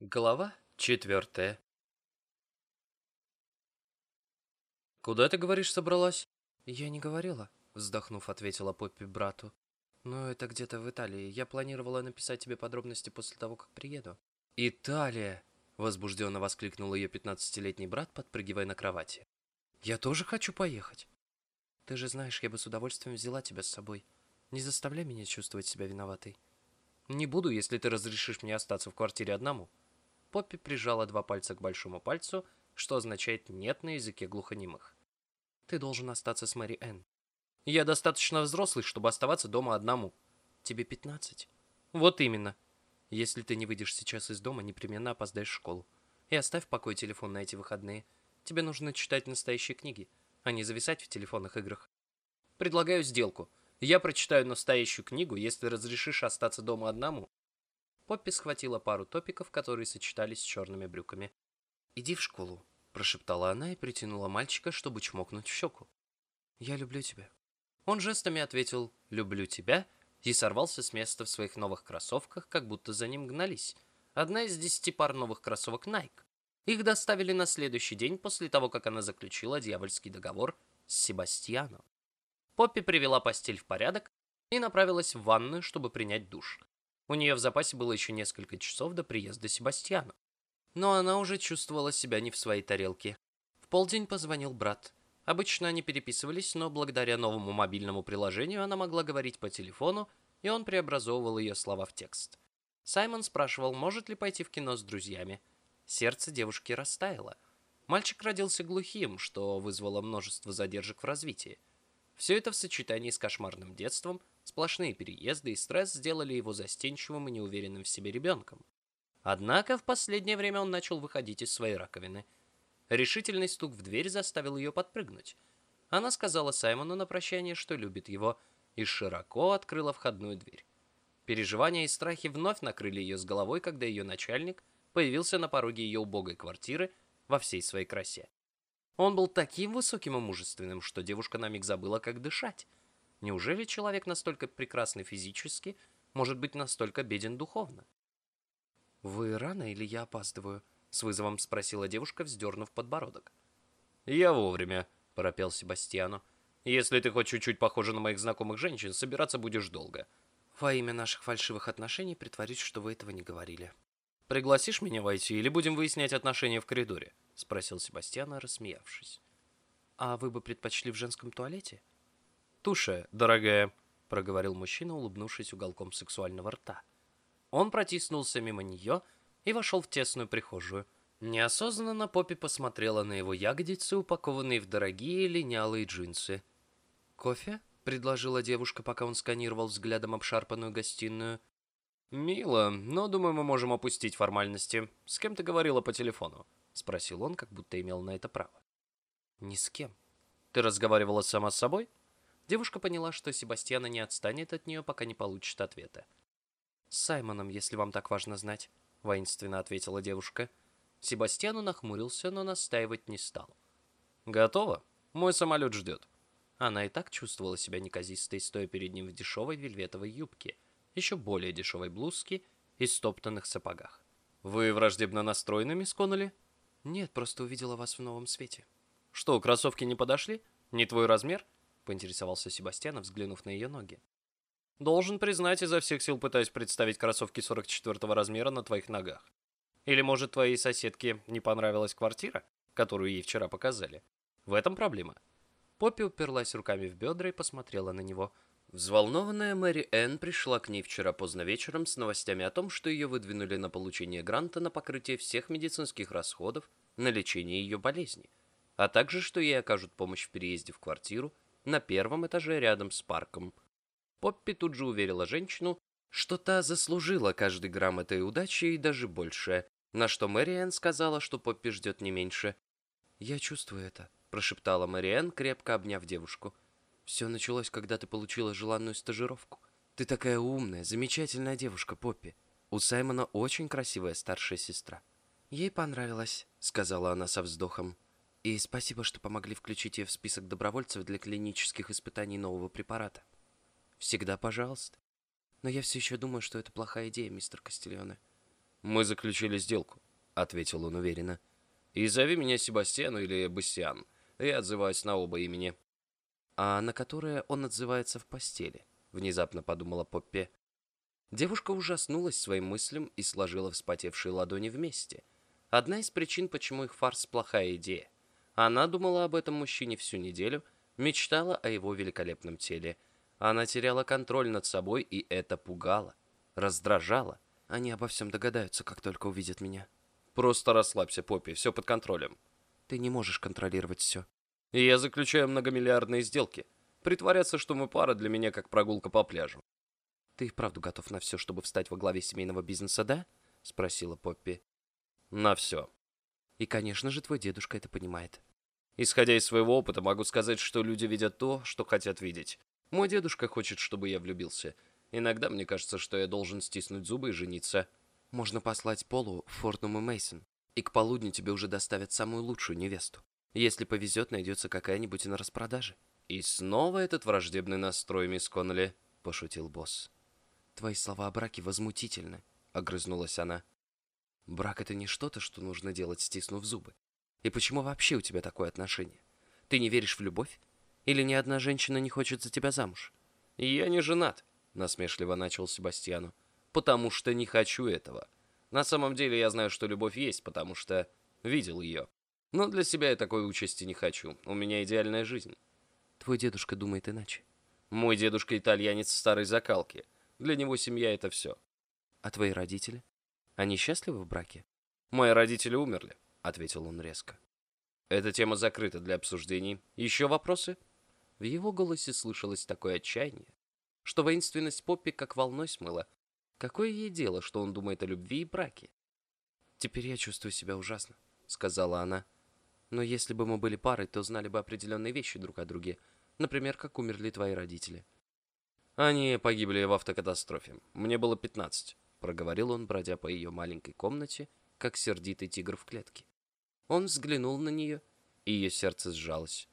Глава четвертая. «Куда ты, говоришь, собралась?» «Я не говорила», — вздохнув, ответила Поппи брату. «Но это где-то в Италии. Я планировала написать тебе подробности после того, как приеду». «Италия!» — возбужденно воскликнул ее пятнадцатилетний брат, подпрыгивая на кровати. «Я тоже хочу поехать». «Ты же знаешь, я бы с удовольствием взяла тебя с собой. Не заставляй меня чувствовать себя виноватой». «Не буду, если ты разрешишь мне остаться в квартире одному». Поппи прижала два пальца к большому пальцу, что означает «нет» на языке глухонемых. «Ты должен остаться с Мэри Энн». «Я достаточно взрослый, чтобы оставаться дома одному». «Тебе пятнадцать». «Вот именно». «Если ты не выйдешь сейчас из дома, непременно опоздаешь в школу. И оставь в покое телефон на эти выходные. Тебе нужно читать настоящие книги, а не зависать в телефонных играх». «Предлагаю сделку. Я прочитаю настоящую книгу, если разрешишь остаться дома одному». Поппи схватила пару топиков, которые сочетались с черными брюками. «Иди в школу», — прошептала она и притянула мальчика, чтобы чмокнуть в щеку. «Я люблю тебя». Он жестами ответил «люблю тебя» и сорвался с места в своих новых кроссовках, как будто за ним гнались. Одна из десяти пар новых кроссовок Nike. Их доставили на следующий день после того, как она заключила дьявольский договор с Себастьяном. Поппи привела постель в порядок и направилась в ванную, чтобы принять душ. У нее в запасе было еще несколько часов до приезда Себастьяна. Но она уже чувствовала себя не в своей тарелке. В полдень позвонил брат. Обычно они переписывались, но благодаря новому мобильному приложению она могла говорить по телефону, и он преобразовывал ее слова в текст. Саймон спрашивал, может ли пойти в кино с друзьями. Сердце девушки растаяло. Мальчик родился глухим, что вызвало множество задержек в развитии. Все это в сочетании с кошмарным детством Сплошные переезды и стресс сделали его застенчивым и неуверенным в себе ребенком. Однако в последнее время он начал выходить из своей раковины. Решительный стук в дверь заставил ее подпрыгнуть. Она сказала Саймону на прощание, что любит его, и широко открыла входную дверь. Переживания и страхи вновь накрыли ее с головой, когда ее начальник появился на пороге ее убогой квартиры во всей своей красе. Он был таким высоким и мужественным, что девушка на миг забыла, как дышать. Неужели человек настолько прекрасный физически может быть настолько беден духовно? «Вы рано или я опаздываю?» — с вызовом спросила девушка, вздернув подбородок. «Я вовремя», — пропел Себастьяну. «Если ты хоть чуть-чуть похожа на моих знакомых женщин, собираться будешь долго». «Во имя наших фальшивых отношений притворюсь, что вы этого не говорили». «Пригласишь меня войти или будем выяснять отношения в коридоре?» — спросил Себастьяна, рассмеявшись. «А вы бы предпочли в женском туалете?» «Туша, дорогая», — проговорил мужчина, улыбнувшись уголком сексуального рта. Он протиснулся мимо нее и вошел в тесную прихожую. Неосознанно Поппи посмотрела на его ягодицы, упакованные в дорогие линялые джинсы. «Кофе?» — предложила девушка, пока он сканировал взглядом обшарпанную гостиную. «Мило, но, думаю, мы можем опустить формальности. С кем ты говорила по телефону?» — спросил он, как будто имел на это право. «Ни с кем». «Ты разговаривала сама с собой?» Девушка поняла, что Себастьяна не отстанет от нее, пока не получит ответа. «С Саймоном, если вам так важно знать», — воинственно ответила девушка. Себастьяну нахмурился, но настаивать не стал. «Готово. Мой самолет ждет». Она и так чувствовала себя неказистой, стоя перед ним в дешевой вельветовой юбке, еще более дешевой блузке и стоптанных сапогах. «Вы враждебно настроены, мисс Коннелли?» «Нет, просто увидела вас в новом свете». «Что, кроссовки не подошли? Не твой размер?» Поинтересовался Себастьян, взглянув на ее ноги. «Должен признать, изо всех сил пытаюсь представить кроссовки 44 размера на твоих ногах. Или, может, твоей соседке не понравилась квартира, которую ей вчера показали? В этом проблема». Поппи уперлась руками в бедра и посмотрела на него. Взволнованная Мэри Энн пришла к ней вчера поздно вечером с новостями о том, что ее выдвинули на получение гранта на покрытие всех медицинских расходов на лечение ее болезни, а также, что ей окажут помощь в переезде в квартиру на первом этаже рядом с парком. Поппи тут же уверила женщину, что та заслужила каждый грамм этой удачи и даже больше, на что Мэриэн сказала, что Поппи ждет не меньше. «Я чувствую это», — прошептала Мэриэн, крепко обняв девушку. «Все началось, когда ты получила желанную стажировку. Ты такая умная, замечательная девушка, Поппи. У Саймона очень красивая старшая сестра». «Ей понравилось», — сказала она со вздохом. И спасибо, что помогли включить ее в список добровольцев для клинических испытаний нового препарата. Всегда пожалуйста. Но я все еще думаю, что это плохая идея, мистер Кастильоне. «Мы заключили сделку», — ответил он уверенно. «И зови меня Себастьян или Бастиан. Я отзываюсь на оба имени». «А на которое он отзывается в постели?» — внезапно подумала Поппи. Девушка ужаснулась своим мыслям и сложила вспотевшие ладони вместе. Одна из причин, почему их фарс – плохая идея. Она думала об этом мужчине всю неделю, мечтала о его великолепном теле. Она теряла контроль над собой, и это пугало, раздражало. Они обо всем догадаются, как только увидят меня. Просто расслабься, Поппи, все под контролем. Ты не можешь контролировать все. И я заключаю многомиллиардные сделки. Притворяться, что мы пара, для меня как прогулка по пляжу. Ты и вправду готов на все, чтобы встать во главе семейного бизнеса, да? Спросила Поппи. На все. И, конечно же, твой дедушка это понимает. Исходя из своего опыта, могу сказать, что люди видят то, что хотят видеть. Мой дедушка хочет, чтобы я влюбился. Иногда мне кажется, что я должен стиснуть зубы и жениться. Можно послать Полу в Фортнум и Мейсон, и к полудню тебе уже доставят самую лучшую невесту. Если повезет, найдется какая-нибудь на распродаже. И снова этот враждебный настрой, мисс Коннелли, пошутил босс. Твои слова о браке возмутительны, огрызнулась она. Брак — это не что-то, что нужно делать, стиснув зубы. И почему вообще у тебя такое отношение? Ты не веришь в любовь? Или ни одна женщина не хочет за тебя замуж? Я не женат, насмешливо начал Себастьяну. Потому что не хочу этого. На самом деле я знаю, что любовь есть, потому что видел ее. Но для себя я такой участи не хочу. У меня идеальная жизнь. Твой дедушка думает иначе. Мой дедушка итальянец старой закалки. Для него семья — это все. А твои родители? Они счастливы в браке? Мои родители умерли, ответил он резко. Эта тема закрыта для обсуждений. Еще вопросы? В его голосе слышалось такое отчаяние, что воинственность Поппи как волной смыла. Какое ей дело, что он думает о любви и браке? «Теперь я чувствую себя ужасно», — сказала она. «Но если бы мы были парой, то знали бы определенные вещи друг о друге. Например, как умерли твои родители». «Они погибли в автокатастрофе. Мне было пятнадцать проговорил он, бродя по ее маленькой комнате, как сердитый тигр в клетке. Он взглянул на нее, и ее сердце сжалось.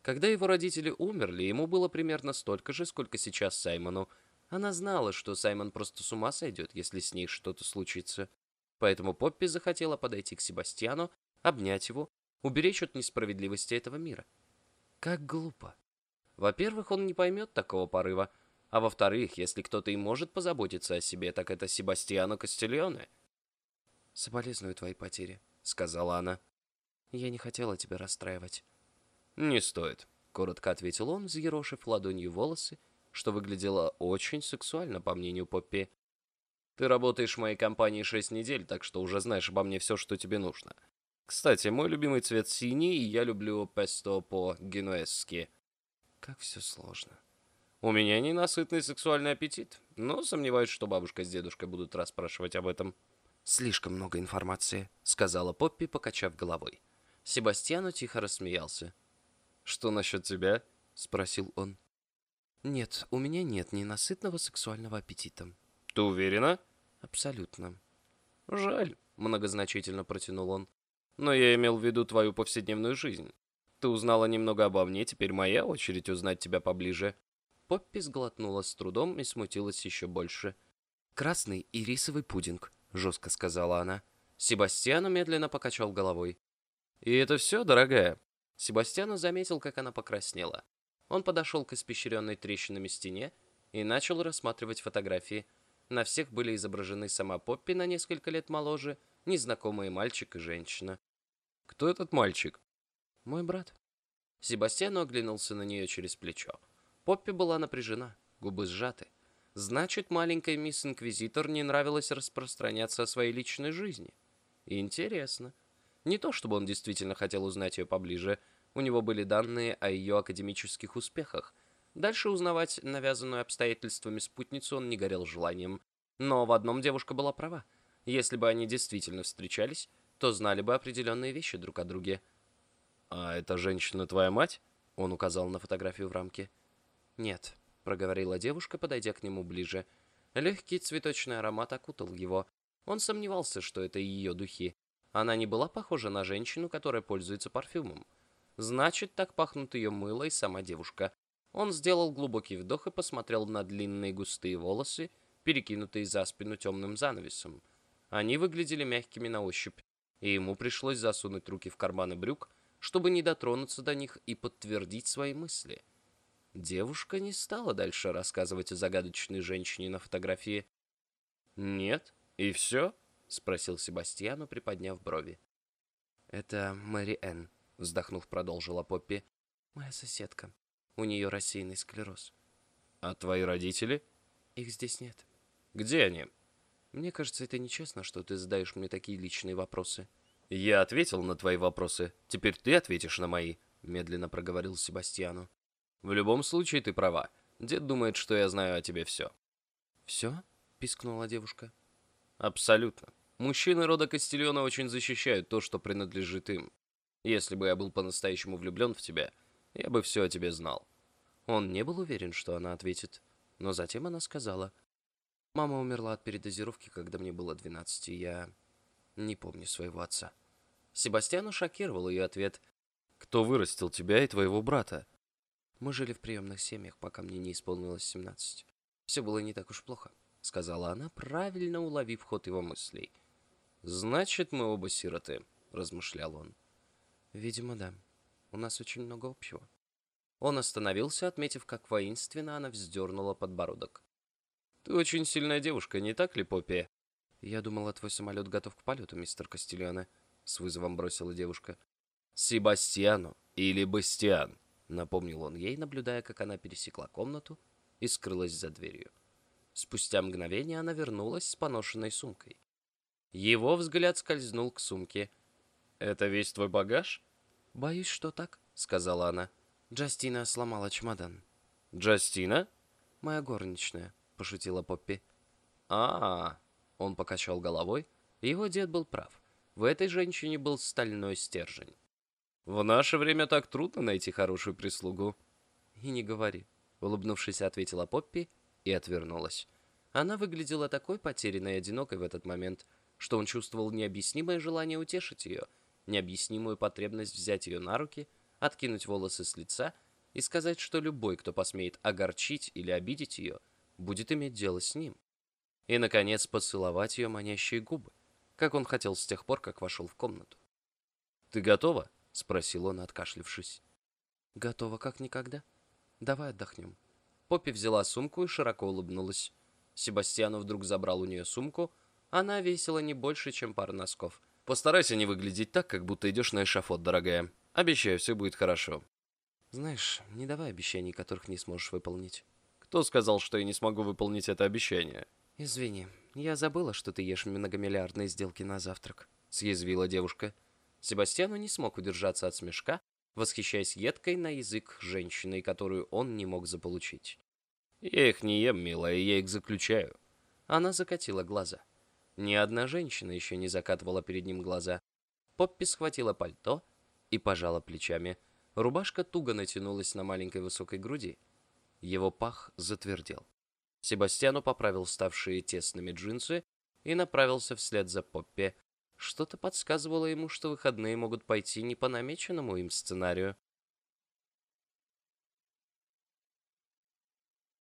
Когда его родители умерли, ему было примерно столько же, сколько сейчас Саймону. Она знала, что Саймон просто с ума сойдет, если с ней что-то случится. Поэтому Поппи захотела подойти к Себастьяну, обнять его, уберечь от несправедливости этого мира. Как глупо. Во-первых, он не поймет такого порыва, а во-вторых, если кто-то и может позаботиться о себе, так это Себастьяно Кастильоне. «Соболезную твоей потери», — сказала она. «Я не хотела тебя расстраивать». «Не стоит», — коротко ответил он, взъерошив ладонью волосы, что выглядело очень сексуально, по мнению Поппи. «Ты работаешь в моей компании шесть недель, так что уже знаешь обо мне все, что тебе нужно. Кстати, мой любимый цвет синий, и я люблю песто по-генуэзски». «Как все сложно». У меня ненасытный сексуальный аппетит, но сомневаюсь, что бабушка с дедушкой будут расспрашивать об этом. «Слишком много информации», — сказала Поппи, покачав головой. Себастьяну тихо рассмеялся. «Что насчет тебя?» — спросил он. «Нет, у меня нет ненасытного сексуального аппетита». «Ты уверена?» «Абсолютно». «Жаль», — многозначительно протянул он. «Но я имел в виду твою повседневную жизнь. Ты узнала немного обо мне, теперь моя очередь узнать тебя поближе. Поппи сглотнула с трудом и смутилась еще больше. «Красный и рисовый пудинг», — жестко сказала она. Себастьяну медленно покачал головой. «И это все, дорогая?» Себастьяну заметил, как она покраснела. Он подошел к испещренной трещинами стене и начал рассматривать фотографии. На всех были изображены сама Поппи на несколько лет моложе, незнакомые мальчик и женщина. «Кто этот мальчик?» «Мой брат». Себастьяну оглянулся на нее через плечо. Поппи была напряжена, губы сжаты. Значит, маленькой мисс Инквизитор не нравилось распространяться о своей личной жизни. Интересно. Не то, чтобы он действительно хотел узнать ее поближе, у него были данные о ее академических успехах. Дальше узнавать навязанную обстоятельствами спутницу он не горел желанием. Но в одном девушка была права. Если бы они действительно встречались, то знали бы определенные вещи друг о друге. «А эта женщина твоя мать?» Он указал на фотографию в рамке. «Нет», — проговорила девушка, подойдя к нему ближе. Легкий цветочный аромат окутал его. Он сомневался, что это ее духи. Она не была похожа на женщину, которая пользуется парфюмом. Значит, так пахнут ее мыло и сама девушка. Он сделал глубокий вдох и посмотрел на длинные густые волосы, перекинутые за спину темным занавесом. Они выглядели мягкими на ощупь, и ему пришлось засунуть руки в карманы брюк, чтобы не дотронуться до них и подтвердить свои мысли. Девушка не стала дальше рассказывать о загадочной женщине на фотографии. «Нет? И все?» — спросил Себастьяну, приподняв брови. «Это Мэри Энн», — вздохнув, продолжила Поппи. «Моя соседка. У нее рассеянный склероз». «А твои родители?» «Их здесь нет». «Где они?» «Мне кажется, это нечестно, что ты задаешь мне такие личные вопросы». «Я ответил на твои вопросы. Теперь ты ответишь на мои», — медленно проговорил Себастьяну. «В любом случае ты права. Дед думает, что я знаю о тебе все». «Все?» — пискнула девушка. «Абсолютно. Мужчины рода Кастильона очень защищают то, что принадлежит им. Если бы я был по-настоящему влюблен в тебя, я бы все о тебе знал». Он не был уверен, что она ответит, но затем она сказала. «Мама умерла от передозировки, когда мне было 12, и я не помню своего отца». Себастьяну шокировал ее ответ. «Кто вырастил тебя и твоего брата?» «Мы жили в приемных семьях, пока мне не исполнилось 17. Все было не так уж плохо», — сказала она, правильно уловив ход его мыслей. «Значит, мы оба сироты», — размышлял он. «Видимо, да. У нас очень много общего». Он остановился, отметив, как воинственно она вздернула подбородок. «Ты очень сильная девушка, не так ли, Поппи?» «Я думала, твой самолет готов к полету, мистер Кастильяне», — с вызовом бросила девушка. «Себастьяну или Бастиан», — напомнил он ей, наблюдая, как она пересекла комнату и скрылась за дверью. Спустя мгновение она вернулась с поношенной сумкой. Его взгляд скользнул к сумке. «Это весь твой багаж?» «Боюсь, что так», — сказала она. «Джастина сломала чемодан». «Джастина?» «Моя горничная», — пошутила Поппи. «А-а-а», он покачал головой. Его дед был прав. В этой женщине был стальной стержень. «В наше время так трудно найти хорошую прислугу». «И не говори», — улыбнувшись, ответила Поппи и отвернулась. Она выглядела такой потерянной и одинокой в этот момент, что он чувствовал необъяснимое желание утешить ее, необъяснимую потребность взять ее на руки, откинуть волосы с лица и сказать, что любой, кто посмеет огорчить или обидеть ее, будет иметь дело с ним. И, наконец, поцеловать ее манящие губы, как он хотел с тех пор, как вошел в комнату. «Ты готова?» — спросил он, откашлившись. «Готова, как никогда. Давай отдохнем». Поппи взяла сумку и широко улыбнулась. Себастьяну вдруг забрал у нее сумку. Она весила не больше, чем пара носков. «Постарайся не выглядеть так, как будто идешь на эшафот, дорогая. Обещаю, все будет хорошо». «Знаешь, не давай обещаний, которых не сможешь выполнить». «Кто сказал, что я не смогу выполнить это обещание?» «Извини, я забыла, что ты ешь многомиллиардные сделки на завтрак», — съязвила девушка. Себастьяну не смог удержаться от смешка, восхищаясь едкой на язык женщиной, которую он не мог заполучить. «Я их не ем, милая, я их заключаю». Она закатила глаза. Ни одна женщина еще не закатывала перед ним глаза. Поппи схватила пальто и пожала плечами. Рубашка туго натянулась на маленькой высокой груди. Его пах затвердел. Себастьяну поправил ставшие тесными джинсы и направился вслед за Поппи. Что-то подсказывало ему, что выходные могут пойти не по намеченному им сценарию.